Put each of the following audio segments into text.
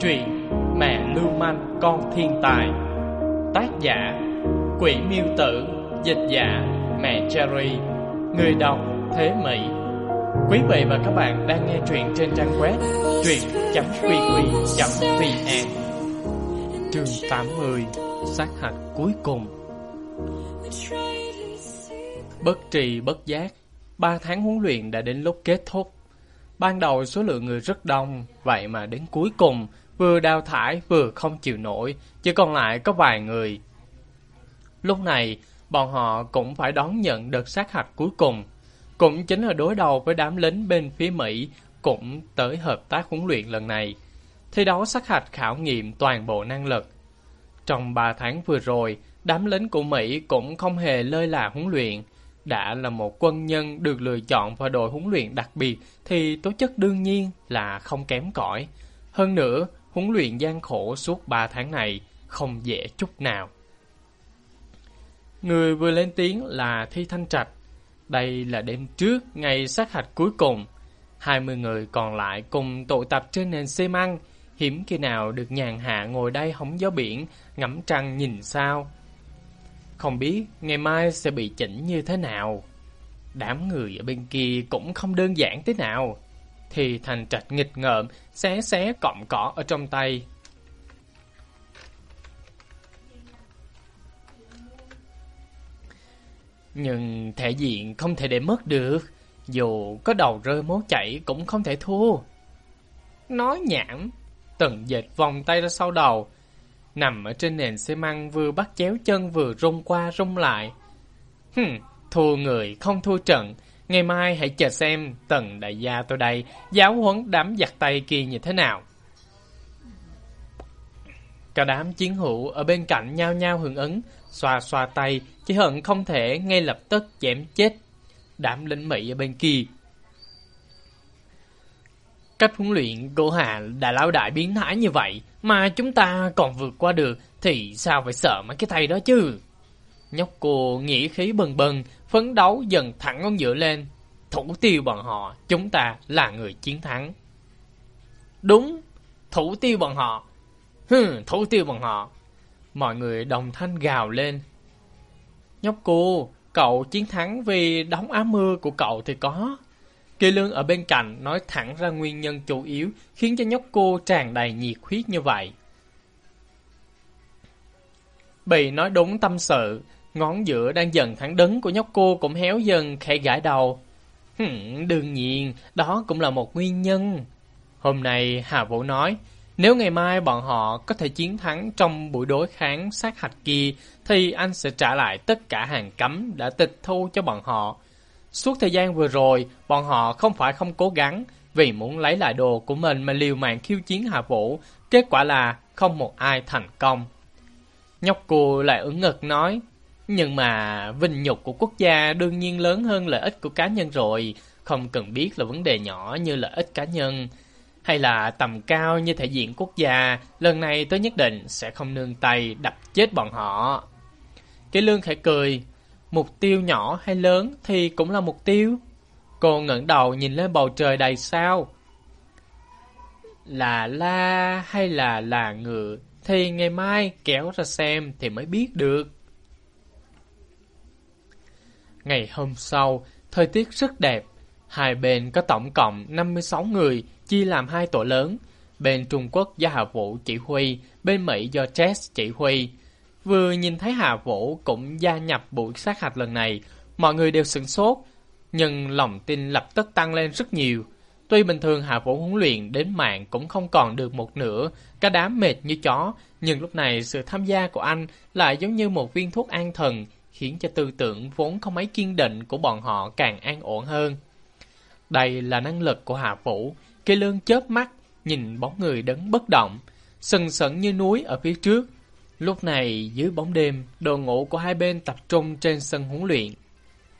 Truyện Mẹ Lưu Manh, Con Thiên Tài. Tác giả, Quỷ Miêu Tử. Dịch giả, Mẹ Cherry. Người đọc, Thế Mỹ. Quý vị và các bạn đang nghe truyện trên trang web truyện.qq.vn Chương 80 Sát hạch cuối cùng. Bất trì, bất giác, Ba tháng huấn luyện đã đến lúc kết thúc. Ban đầu số lượng người rất đông, vậy mà đến cuối cùng vừa đào thải vừa không chịu nổi, chỉ còn lại có vài người. Lúc này, bọn họ cũng phải đón nhận đợt sát hạch cuối cùng. Cũng chính là đối đầu với đám lính bên phía Mỹ cũng tới hợp tác huấn luyện lần này. Thi đấu sát hạch khảo nghiệm toàn bộ năng lực. Trong 3 tháng vừa rồi, đám lính của Mỹ cũng không hề lơi là huấn luyện. Đã là một quân nhân được lựa chọn vào đội huấn luyện đặc biệt thì tố chất đương nhiên là không kém cỏi. Hơn nữa, huấn luyện gian khổ suốt 3 tháng này không dễ chút nào. Người vừa lên tiếng là Thi Thanh Trạch. Đây là đêm trước ngày sát hạch cuối cùng. 20 người còn lại cùng tụ tập trên nền xi măng, hiếm khi nào được nhàn hạ ngồi đây hóng gió biển, ngắm trăng nhìn sao. Không biết ngày mai sẽ bị chỉnh như thế nào. Đám người ở bên kia cũng không đơn giản thế nào. Thì thành trạch nghịch ngợm, xé xé cọng cỏ ở trong tay. Nhưng thể diện không thể để mất được. Dù có đầu rơi máu chảy cũng không thể thua. Nói nhảm, tần dịch vòng tay ra sau đầu, nằm ở trên nền xi măng vừa bắt chéo chân vừa rung qua rung lại. Hừm, thua người không thua trận, ngày mai hãy chờ xem tần đại gia tôi đây giáo huấn đám giặt tay kia như thế nào. Cả đám chiến hữu ở bên cạnh nhau nhau hưởng ứng, xoa xoa tay, chỉ hận không thể ngay lập tức chém chết. Đám lính Mỹ ở bên kia. Cách huấn luyện của Hà đã lão đại biến thái như vậy, mà chúng ta còn vượt qua được, thì sao phải sợ mấy cái thầy đó chứ? Nhóc cô nghĩ khí bần bần, phấn đấu dần thẳng ngón giữa lên. Thủ tiêu bọn họ, chúng ta là người chiến thắng. Đúng, thủ tiêu bọn họ. Hừ, thủ tiêu bọn họ. Mọi người đồng thanh gào lên. Nhóc cô, cậu chiến thắng vì đóng áo mưa của cậu thì có. Kỳ lương ở bên cạnh nói thẳng ra nguyên nhân chủ yếu khiến cho nhóc cô tràn đầy nhiệt huyết như vậy. Bị nói đúng tâm sự, ngón giữa đang dần thẳng đứng của nhóc cô cũng héo dần khẽ gãi đầu. Hừm, đương nhiên, đó cũng là một nguyên nhân. Hôm nay Hà Vũ nói, nếu ngày mai bọn họ có thể chiến thắng trong buổi đối kháng sát hạch kia, thì anh sẽ trả lại tất cả hàng cấm đã tịch thu cho bọn họ. Suốt thời gian vừa rồi, bọn họ không phải không cố gắng, vì muốn lấy lại đồ của mình mà liều mạng khiêu chiến Hà Vũ, kết quả là không một ai thành công. Nhóc cô lại ứng ngực nói, nhưng mà vinh nhục của quốc gia đương nhiên lớn hơn lợi ích của cá nhân rồi, không cần biết là vấn đề nhỏ như lợi ích cá nhân. Hay là tầm cao như thể diện quốc gia, lần này tôi nhất định sẽ không nương tay đập chết bọn họ. Cái lương khẽ cười, mục tiêu nhỏ hay lớn thì cũng là mục tiêu. Cô ngẩng đầu nhìn lên bầu trời đầy sao. Là la hay là là ngựa thì ngày mai kéo ra xem thì mới biết được. Ngày hôm sau, thời tiết rất đẹp. Hai bên có tổng cộng 56 người, chia làm hai tổ lớn. Bên Trung Quốc do Hà Vũ chỉ huy, bên Mỹ do Chess chỉ huy. Vừa nhìn thấy Hà Vũ cũng gia nhập buổi sát hạch lần này, mọi người đều sửng sốt, nhưng lòng tin lập tức tăng lên rất nhiều. Tuy bình thường Hà Vũ huấn luyện đến mạng cũng không còn được một nửa, cả đám mệt như chó, nhưng lúc này sự tham gia của anh lại giống như một viên thuốc an thần, khiến cho tư tưởng vốn không mấy kiên định của bọn họ càng an ổn hơn. Đây là năng lực của Hà Vũ, cây lương chớp mắt, nhìn bóng người đứng bất động, sừng sững như núi ở phía trước. Lúc này, dưới bóng đêm, đồ ngủ của hai bên tập trung trên sân huấn luyện.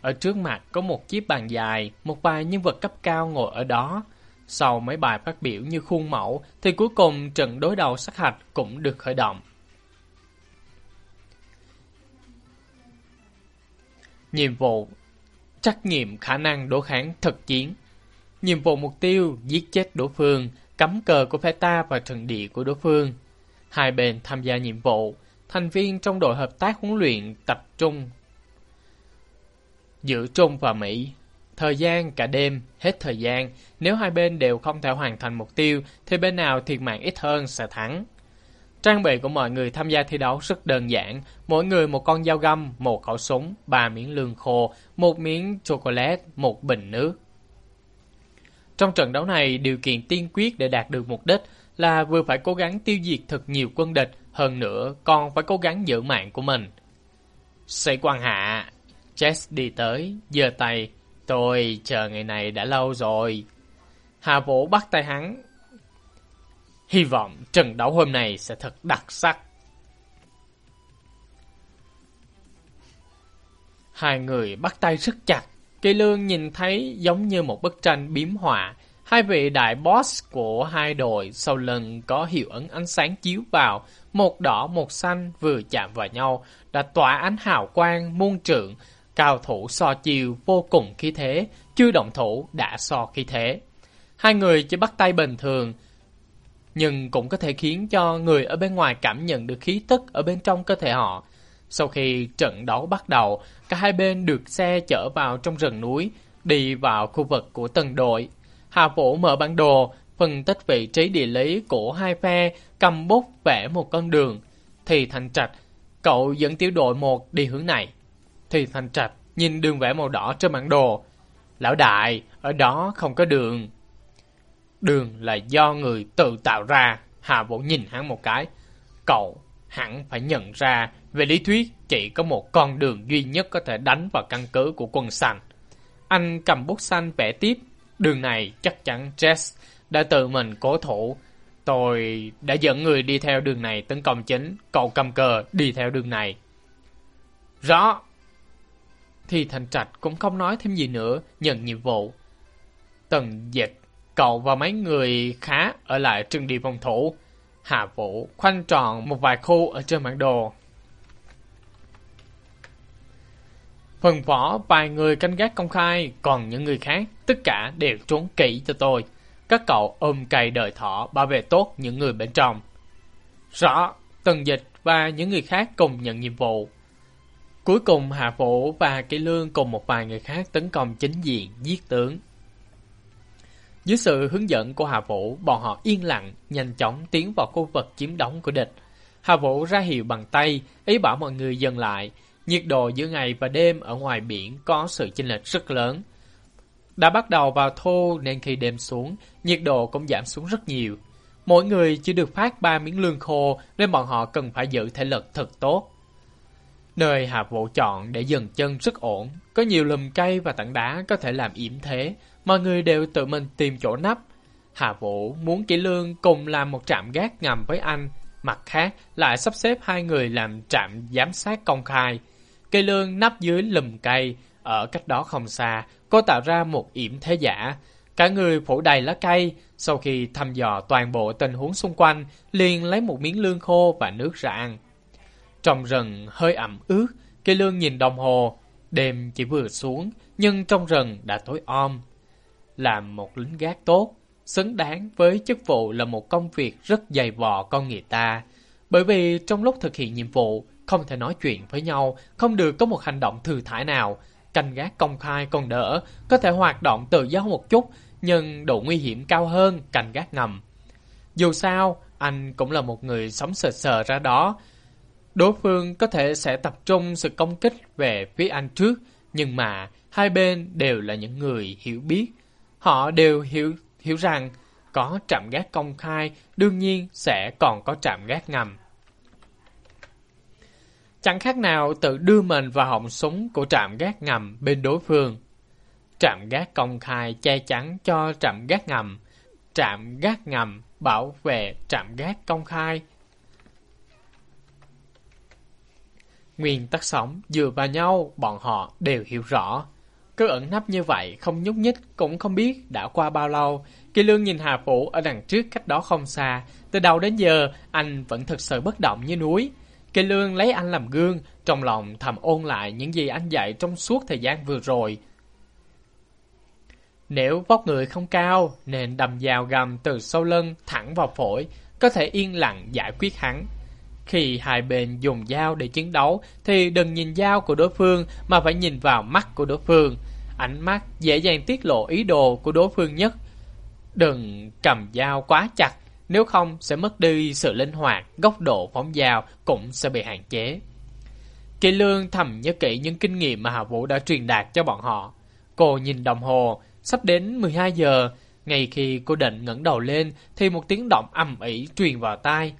Ở trước mặt có một chiếc bàn dài, một vài nhân vật cấp cao ngồi ở đó. Sau mấy bài phát biểu như khuôn mẫu, thì cuối cùng trận đối đầu sát hạch cũng được khởi động. Nhiệm vụ Trách nhiệm khả năng đối kháng thực chiến Nhiệm vụ mục tiêu giết chết đối phương cắm cờ của phe ta và trận địa của đối phương. Hai bên tham gia nhiệm vụ, thành viên trong đội hợp tác huấn luyện tập trung giữa Trung và Mỹ. Thời gian cả đêm, hết thời gian, nếu hai bên đều không thể hoàn thành mục tiêu thì bên nào thiệt mạng ít hơn sẽ thắng. Trang bị của mọi người tham gia thi đấu rất đơn giản, mỗi người một con dao găm, một khẩu súng, ba miếng lương khô, một miếng chocolate, một bình nước. Trong trận đấu này, điều kiện tiên quyết để đạt được mục đích là vừa phải cố gắng tiêu diệt thật nhiều quân địch, hơn nữa còn phải cố gắng giữ mạng của mình. Sĩ quan hạ, Jess đi tới, giơ tay, tôi chờ ngày này đã lâu rồi. Hà Vũ bắt tay hắn, Hy vọng trận đấu hôm nay sẽ thật đặc sắc. Hai người bắt tay rất chặt. Cây lương nhìn thấy giống như một bức tranh biếm họa. Hai vị đại boss của hai đội sau lưng có hiệu ứng ánh sáng chiếu vào. Một đỏ một xanh vừa chạm vào nhau đã tỏa ánh hào quang muôn trượng. Cao thủ so chiều vô cùng khí thế. Chưa động thủ đã so khí thế. Hai người chỉ bắt tay bình thường nhưng cũng có thể khiến cho người ở bên ngoài cảm nhận được khí tức ở bên trong cơ thể họ. Sau khi trận đấu bắt đầu, cả hai bên được xe chở vào trong rừng núi, đi vào khu vực của từng đội. Hà Vũ mở bản đồ, phân tích vị trí địa lý của hai phe, cầm bút vẽ một con đường. Thì Thành Trạch, cậu dẫn tiểu đội một đi hướng này. Thì Thành Trạch nhìn đường vẽ màu đỏ trên bản đồ. Lão đại, ở đó không có đường. Đường là do người tự tạo ra. Hà Vũ nhìn hắn một cái. Cậu hẳn phải nhận ra, về lý thuyết chỉ có một con đường duy nhất có thể đánh vào căn cứ của quân xanh. Anh cầm bút xanh vẽ tiếp. Đường này chắc chắn Jess đã tự mình cố thủ. Tôi đã dẫn người đi theo đường này tấn công chính. Cậu cầm cờ đi theo đường này. Rõ. Thì Thành Trạch cũng không nói thêm gì nữa, nhận nhiệm vụ. Tần dịch Cậu và mấy người khá ở lại trường đi phòng thủ. Hạ Vũ khoanh tròn một vài khu ở trên bản đồ. Phần võ vài người canh gác công khai, còn những người khác tất cả đều trốn kỹ cho tôi. Các cậu ôm cây đời thọ bảo vệ tốt những người bên trong. Rõ, Tần Dịch và những người khác cùng nhận nhiệm vụ. Cuối cùng Hạ Vũ và Kỷ Lương cùng một vài người khác tấn công chính diện, giết tướng. Dưới sự hướng dẫn của Hà Vũ, bọn họ yên lặng, nhanh chóng tiến vào khu vực chiếm đóng của địch. Hà Vũ ra hiệu bằng tay, ý bảo mọi người dừng lại. Nhiệt độ giữa ngày và đêm ở ngoài biển có sự chênh lệch rất lớn. Đã bắt đầu vào thu nên khi đêm xuống, nhiệt độ cũng giảm xuống rất nhiều. Mỗi người chỉ được phát 3 miếng lương khô nên bọn họ cần phải giữ thể lực thật tốt. Nơi Hà Vũ chọn để dừng chân rất ổn, có nhiều lùm cây và tảng đá có thể làm yểm thế, mọi người đều tự mình tìm chỗ nắp. Hà Vũ muốn kỹ Lương cùng làm một trạm gác ngầm với anh, mặt khác lại sắp xếp hai người làm trạm giám sát công khai. Cây lương nắp dưới lùm cây, ở cách đó không xa, cô tạo ra một yểm thế giả. Cả người phủ đầy lá cây, sau khi thăm dò toàn bộ tình huống xung quanh, liền lấy một miếng lương khô và nước ra ăn. Trong rừng hơi ẩm ướt, cây lương nhìn đồng hồ, đêm chỉ vừa xuống, nhưng trong rừng đã tối om làm một lính gác tốt, xứng đáng với chức vụ là một công việc rất dày vò con người ta. Bởi vì trong lúc thực hiện nhiệm vụ, không thể nói chuyện với nhau, không được có một hành động thư thải nào. Canh gác công khai còn đỡ, có thể hoạt động tự do một chút, nhưng độ nguy hiểm cao hơn canh gác ngầm. Dù sao, anh cũng là một người sống sờ sờ ra đó. Đối phương có thể sẽ tập trung sự công kích về phía anh trước, nhưng mà hai bên đều là những người hiểu biết, Họ đều hiểu hiểu rằng có trạm gác công khai, đương nhiên sẽ còn có trạm gác ngầm. Chẳng khác nào tự đưa mình vào họng súng của trạm gác ngầm bên đối phương. Trạm gác công khai che chắn cho trạm gác ngầm, trạm gác ngầm bảo vệ trạm gác công khai. Nguyên tắc sống dựa vào nhau, bọn họ đều hiểu rõ. Cứ ẩn nấp như vậy, không nhúc nhích, cũng không biết đã qua bao lâu. Kỳ lương nhìn Hà Phủ ở đằng trước cách đó không xa. Từ đầu đến giờ, anh vẫn thực sự bất động như núi. Kỳ lương lấy anh làm gương, trong lòng thầm ôn lại những gì anh dạy trong suốt thời gian vừa rồi. Nếu vóc người không cao, nên đầm dao gầm từ sau lưng thẳng vào phổi, có thể yên lặng giải quyết hắn. Khi hai bên dùng dao để chiến đấu, thì đừng nhìn dao của đối phương mà phải nhìn vào mắt của đối phương. Ánh mắt dễ dàng tiết lộ ý đồ của đối phương nhất. Đừng cầm dao quá chặt, nếu không sẽ mất đi sự linh hoạt, góc độ phóng dao cũng sẽ bị hạn chế. Kỳ lương thầm nhớ kỹ những kinh nghiệm mà Hà Vũ đã truyền đạt cho bọn họ. Cô nhìn đồng hồ, sắp đến 12 giờ. Ngay khi cô định ngẩng đầu lên thì một tiếng động ầm ĩ truyền vào tai.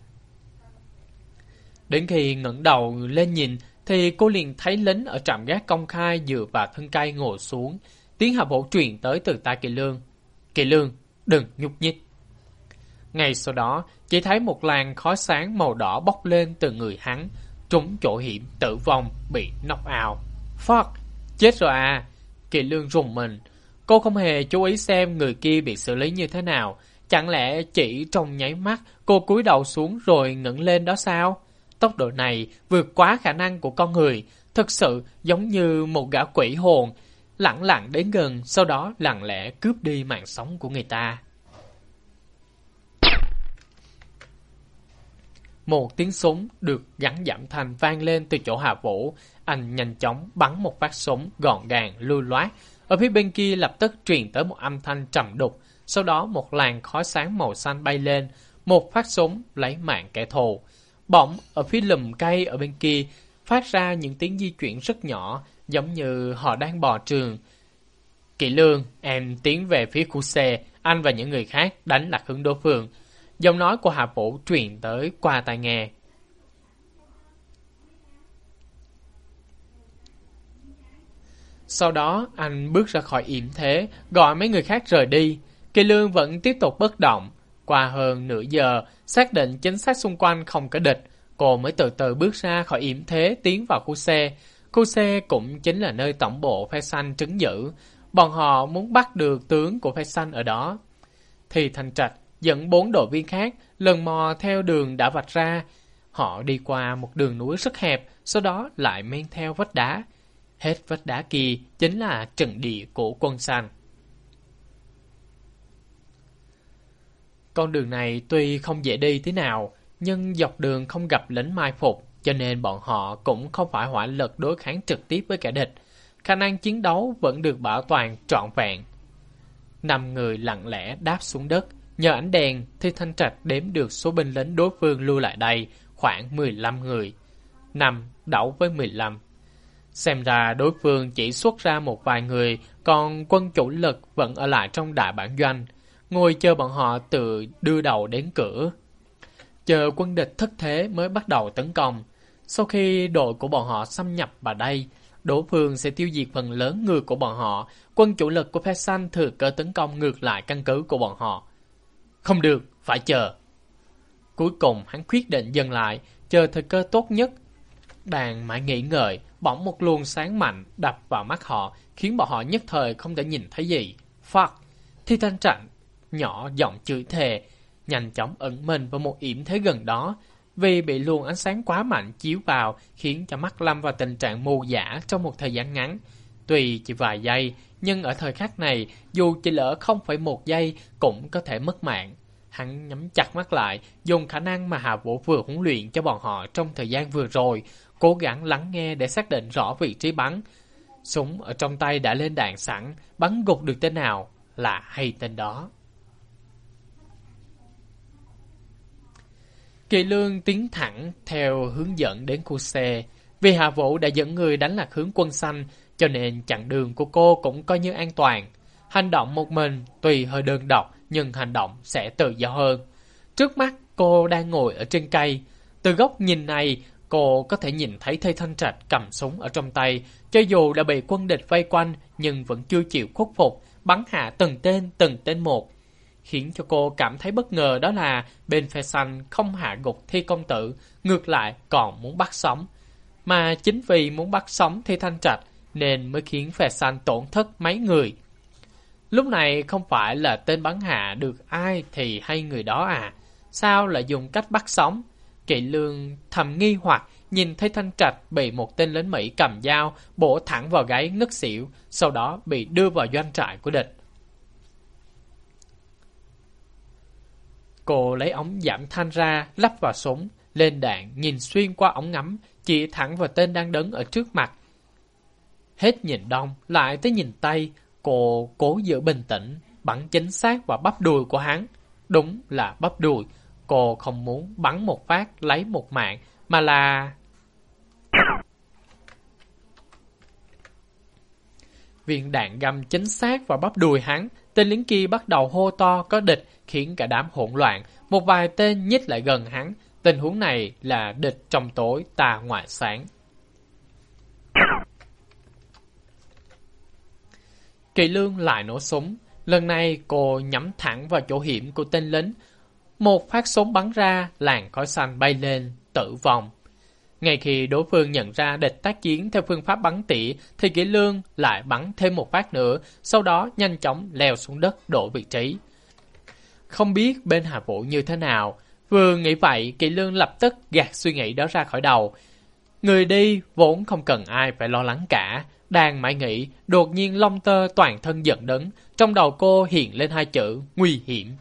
Đến khi ngẩng đầu lên nhìn thì cô liền thấy lính ở trạm gác công khai dựa vào thân cây ngồi xuống. Tiếng hạ bổ truyền tới từ tai Kỳ Lương. Kỳ Lương, đừng nhúc nhích. Ngay sau đó, chỉ thấy một làn khói sáng màu đỏ bốc lên từ người hắn, trúng chỗ hiểm, tử vong, bị knock out. Fuck, chết rồi à. Kỳ lương rùng mình. Cô không hề chú ý xem người kia bị xử lý như thế nào. Chẳng lẽ chỉ trong nháy mắt cô cúi đầu xuống rồi ngẩng lên đó sao? Tốc độ này vượt quá khả năng của con người, thực sự giống như một gã quỷ hồn, lặng lặng đến gần, sau đó lặng lẽ cướp đi mạng sống của người ta. Một tiếng súng được gắn giảm thanh vang lên từ chỗ hạ Vũ. Anh nhanh chóng bắn một phát súng gọn gàng, lưu loát. Ở phía bên kia lập tức truyền tới một âm thanh trầm đục. Sau đó một làn khói sáng màu xanh bay lên. Một phát súng lấy mạng kẻ thù. Bỗng ở phía lùm cây ở bên kia phát ra những tiếng di chuyển rất nhỏ giống như họ đang bò trường. Kỵ lương, em tiến về phía khu xe, anh và những người khác đánh lạc hướng đối phương. Giọng nói của Hạ Vũ truyền tới qua tai nghe. Sau đó, anh bước ra khỏi yểm thế, gọi mấy người khác rời đi. Kỳ lương vẫn tiếp tục bất động. Qua hơn nửa giờ, xác định chính xác xung quanh không có địch, cô mới từ từ bước ra khỏi yểm thế tiến vào khu xe. Khu xe cũng chính là nơi tổng bộ phe xanh trứng giữ. Bọn họ muốn bắt được tướng của phe xanh ở đó. Thì thành trạch dẫn bốn đội viên khác lần mò theo đường đã vạch ra. Họ đi qua một đường núi rất hẹp, sau đó lại men theo vách đá. Hết vách đá kia chính là trận địa của quân xanh. Con đường này tuy không dễ đi thế nào, nhưng dọc đường không gặp lính mai phục, cho nên bọn họ cũng không phải hỏa lực đối kháng trực tiếp với kẻ địch. Khả năng chiến đấu vẫn được bảo toàn trọn vẹn. Năm người lặng lẽ đáp xuống đất, Nhờ ánh đèn, thì Thanh Trạch đếm được số binh lính đối phương lưu lại đây khoảng 15 người. Năm đảo với 15. Xem ra đối phương chỉ xuất ra một vài người, còn quân chủ lực vẫn ở lại trong đại bản doanh, ngồi chờ bọn họ tự đưa đầu đến cửa. Chờ quân địch thất thế mới bắt đầu tấn công. Sau khi đội của bọn họ xâm nhập vào đây, đổ phương sẽ tiêu diệt phần lớn người của bọn họ. Quân chủ lực của phe xanh thừa cơ tấn công ngược lại căn cứ của bọn họ. Không được, phải chờ. Cuối cùng hắn quyết định dừng lại, chờ thời cơ tốt nhất. Đàn mãi nghĩ ngợi, bỗng một luồng sáng mạnh đập vào mắt họ, khiến bọn họ nhất thời không thể nhìn thấy gì. Fuck! Thi thanh trạnh nhỏ giọng chửi thề, nhanh chóng ẩn mình vào một yểm thế gần đó, vì bị luồng ánh sáng quá mạnh chiếu vào khiến cho mắt lâm vào tình trạng mù giả trong một thời gian ngắn. Tùy chỉ vài giây, nhưng ở thời khắc này, dù chỉ lỡ không phải một giây cũng có thể mất mạng. Hắn nhắm chặt mắt lại, dùng khả năng mà Hà Vũ vừa huấn luyện cho bọn họ trong thời gian vừa rồi, cố gắng lắng nghe để xác định rõ vị trí bắn. Súng ở trong tay đã lên đạn sẵn, bắn gục được tên nào là hay tên đó. Kỳ lương tiến thẳng theo hướng dẫn đến khu xe. Vì Hạ Vũ đã dẫn người đánh lạc hướng quân xanh, cho nên chặng đường của cô cũng coi như an toàn. Hành động một mình tuy hơi đơn độc nhưng hành động sẽ tự do hơn. Trước mắt cô đang ngồi ở trên cây. Từ góc nhìn này, cô có thể nhìn thấy thây thanh trạch cầm súng ở trong tay. Cho dù đã bị quân địch vây quanh nhưng vẫn chưa chịu khuất phục, bắn hạ từng tên từng tên một. Khiến cho cô cảm thấy bất ngờ đó là bên phe xanh không hạ gục thi công tử, ngược lại còn muốn bắt sống. Mà chính vì muốn bắt sống thi thanh trạch nên mới khiến phe xanh tổn thất mấy người. Lúc này không phải là tên bắn hạ được ai thì hay người đó à. Sao lại dùng cách bắt sống? Kỵ lương thầm nghi hoặc nhìn thấy thanh trạch bị một tên lính Mỹ cầm dao bổ thẳng vào gáy ngất xỉu, sau đó bị đưa vào doanh trại của địch. Cô lấy ống giảm thanh ra, lắp vào súng, lên đạn, nhìn xuyên qua ống ngắm, chỉ thẳng vào tên đang đứng ở trước mặt. Hết nhìn đông, lại tới nhìn tây, cô cố giữ bình tĩnh, bắn chính xác vào bắp đùi của hắn. Đúng là bắp đùi, cô không muốn bắn một phát lấy một mạng, mà là... Viên đạn găm chính xác vào bắp đùi hắn, tên lính kia bắt đầu hô to có địch, khiến cả đám hỗn loạn. Một vài tên nhích lại gần hắn, tình huống này là địch trong tối ta ngoại sáng. Kỳ lương lại nổ súng, lần này cô nhắm thẳng vào chỗ hiểm của tên lính. Một phát súng bắn ra, làn khói xanh bay lên, tử vong. Ngay khi đối phương nhận ra địch tác chiến theo phương pháp bắn tỉa, thì Kỷ Lương lại bắn thêm một phát nữa, sau đó nhanh chóng leo xuống đất đổi vị trí. Không biết bên Hà Vũ như thế nào, vừa nghĩ vậy, Kỳ Lương lập tức gạt suy nghĩ đó ra khỏi đầu. Người đi vốn không cần ai phải lo lắng cả, đang mãi nghĩ, đột nhiên long tơ toàn thân giận đứng, trong đầu cô hiện lên hai chữ nguy hiểm.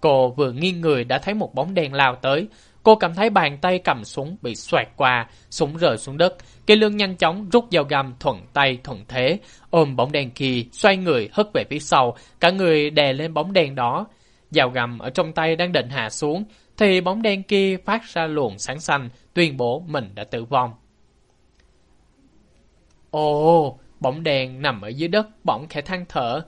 Cô vừa nghiêng người đã thấy một bóng đen lao tới, Cô cảm thấy bàn tay cầm súng bị xoẹt qua, súng rơi xuống đất. Kỳ lương nhanh chóng rút dao găm thuận tay thuận thế, ôm bóng đèn kia, xoay người hất về phía sau, cả người đè lên bóng đèn đó. Dao gầm ở trong tay đang định hạ xuống, thì bóng đen kia phát ra luồng sáng xanh, tuyên bố mình đã tử vong. Ồ, bóng đèn nằm ở dưới đất, bỗng khẽ than thở.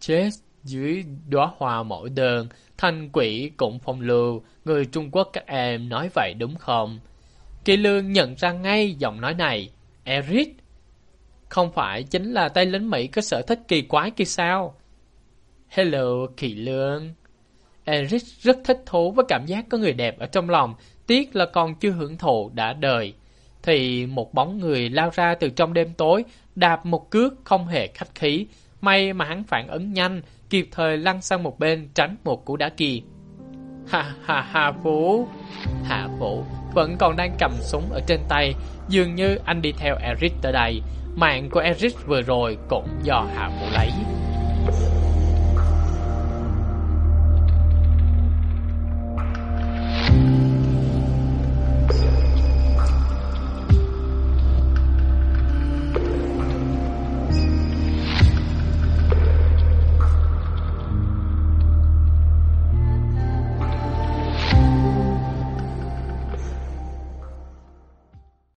Chết dưới đóa hoa mẫu đơn, thanh quỷ cũng phong lưu, người Trung Quốc các em nói vậy đúng không? Kỳ lương nhận ra ngay giọng nói này. Eric? Không phải chính là tay lính Mỹ có sở thích kỳ quái kia sao? Hello, Kỳ lương. Eric rất thích thú với cảm giác có người đẹp ở trong lòng, tiếc là còn chưa hưởng thụ đã đời. Thì một bóng người lao ra từ trong đêm tối, đạp một cước không hề khách khí. May mà hắn phản ứng nhanh, kịp thời lăn sang một bên tránh một cú đá kỳ. Ha ha ha Vũ Hạ Vũ vẫn còn đang cầm súng ở trên tay Dường như anh đi theo Eric tới đây Mạng của Eric vừa rồi cũng do Hạ Vũ lấy